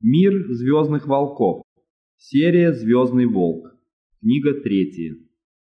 Мир звездных волков. Серия «Звездный волк». Книга третья.